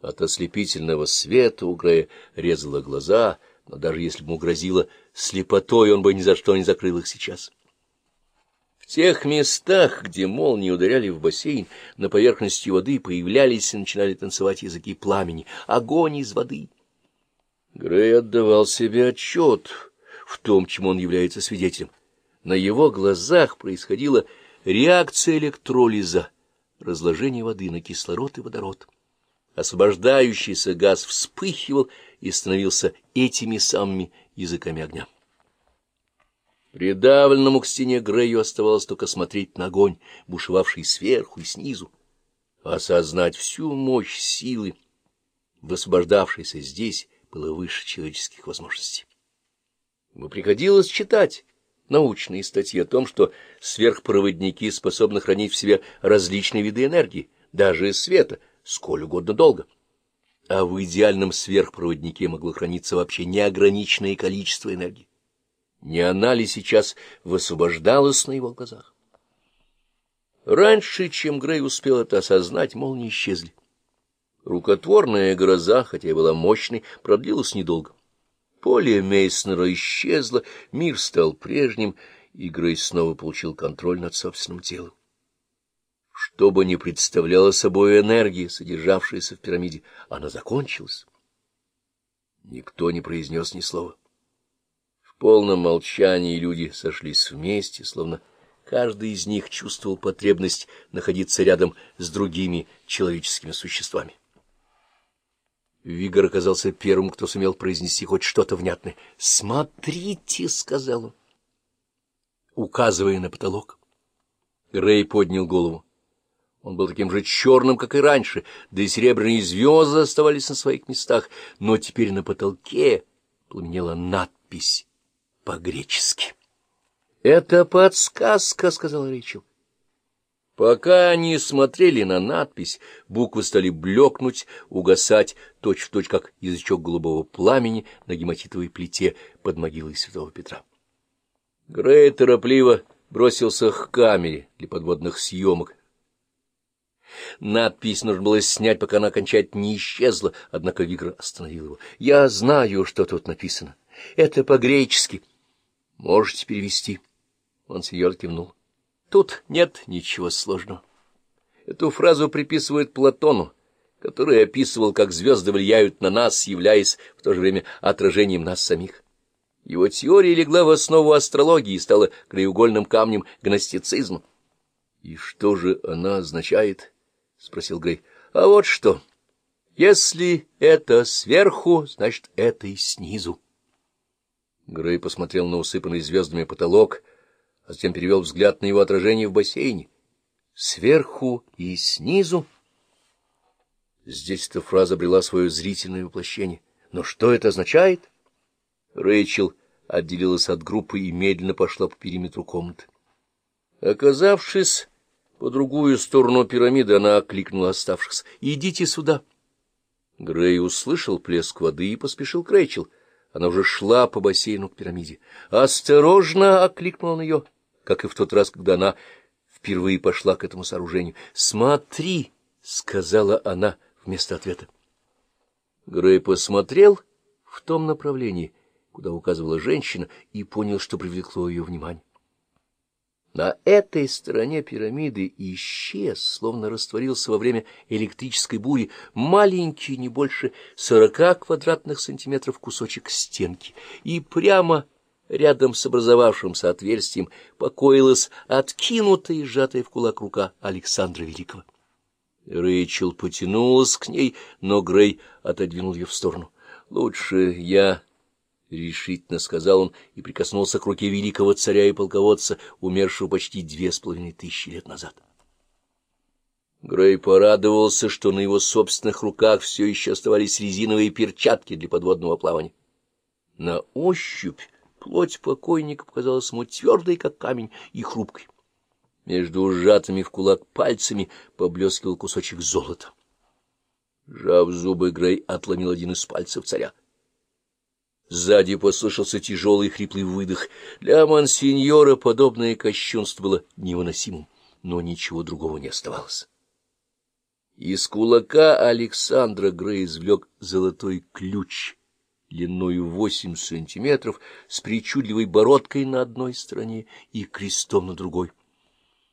От ослепительного света у Грея резало глаза, но даже если бы ему грозило слепотой, он бы ни за что не закрыл их сейчас. В тех местах, где молнии ударяли в бассейн, на поверхности воды появлялись и начинали танцевать языки пламени, огонь из воды. Грей отдавал себе отчет в том, чему он является свидетелем. На его глазах происходила реакция электролиза, разложение воды на кислород и водород. Освобождающийся газ вспыхивал и становился этими самыми языками огня. Придавленному к стене Грею оставалось только смотреть на огонь, бушевавший сверху и снизу, осознать всю мощь силы, высвобождавшейся здесь, было выше человеческих возможностей. Ему приходилось читать научные статьи о том, что сверхпроводники способны хранить в себе различные виды энергии, даже света, сколь угодно долго. А в идеальном сверхпроводнике могло храниться вообще неограниченное количество энергии. Не она ли сейчас высвобождалась на его глазах? Раньше, чем Грей успел это осознать, молнии исчезли. Рукотворная гроза, хотя и была мощной, продлилась недолго. Поле Мейснера исчезло, мир стал прежним, и Грей снова получил контроль над собственным телом. Что бы ни представляла собой энергия, содержавшаяся в пирамиде, она закончилась. Никто не произнес ни слова. В полном молчании люди сошлись вместе, словно каждый из них чувствовал потребность находиться рядом с другими человеческими существами. Вигор оказался первым, кто сумел произнести хоть что-то внятное. «Смотрите!» — сказал он, указывая на потолок. Рэй поднял голову. Он был таким же черным, как и раньше, да и серебряные звезды оставались на своих местах, но теперь на потолке пламенела надпись по-гречески. — Это подсказка, — сказал Рэйчел. Пока они смотрели на надпись, буквы стали блекнуть, угасать, точь-в-точь, точь, как язычок голубого пламени на гематитовой плите под могилой святого Петра. Грей торопливо бросился к камере для подводных съемок. Надпись нужно было снять, пока она окончательно не исчезла, однако Вигр остановил его. — Я знаю, что тут написано. Это по-гречески. — Можете перевести. Он серьезно кивнул. Тут нет ничего сложного. Эту фразу приписывают Платону, который описывал, как звезды влияют на нас, являясь в то же время отражением нас самих. Его теория легла в основу астрологии и стала краеугольным камнем гностицизма. — И что же она означает? — спросил Грей. — А вот что. Если это сверху, значит, это и снизу. Грей посмотрел на усыпанный звездами потолок, а затем перевел взгляд на его отражение в бассейне. Сверху и снизу. Здесь эта фраза обрела свое зрительное воплощение. Но что это означает? Рэйчел отделилась от группы и медленно пошла по периметру комнаты. Оказавшись по другую сторону пирамиды, она окликнула оставшихся. — Идите сюда. Грей услышал плеск воды и поспешил к Рэйчел. Она уже шла по бассейну к пирамиде. «Осторожно!» — окликнул он ее как и в тот раз, когда она впервые пошла к этому сооружению. «Смотри!» — сказала она вместо ответа. Грей посмотрел в том направлении, куда указывала женщина, и понял, что привлекло ее внимание. На этой стороне пирамиды исчез, словно растворился во время электрической бури, маленький, не больше сорока квадратных сантиметров кусочек стенки, и прямо Рядом с образовавшимся отверстием покоилась откинутая и сжатая в кулак рука Александра Великого. Рэйчел потянулась к ней, но Грей отодвинул ее в сторону. — Лучше я... — решительно сказал он и прикоснулся к руке великого царя и полководца, умершего почти две с половиной тысячи лет назад. Грей порадовался, что на его собственных руках все еще оставались резиновые перчатки для подводного плавания. На ощупь Плоть покойника показалась ему твердой, как камень, и хрупкой. Между сжатыми в кулак пальцами поблескивал кусочек золота. Жав зубы, Грей отломил один из пальцев царя. Сзади послышался тяжелый хриплый выдох. Для мансиньора подобное кощунство было невыносимым, но ничего другого не оставалось. Из кулака Александра Грей извлек золотой ключ длиною восемь сантиметров с причудливой бородкой на одной стороне и крестом на другой.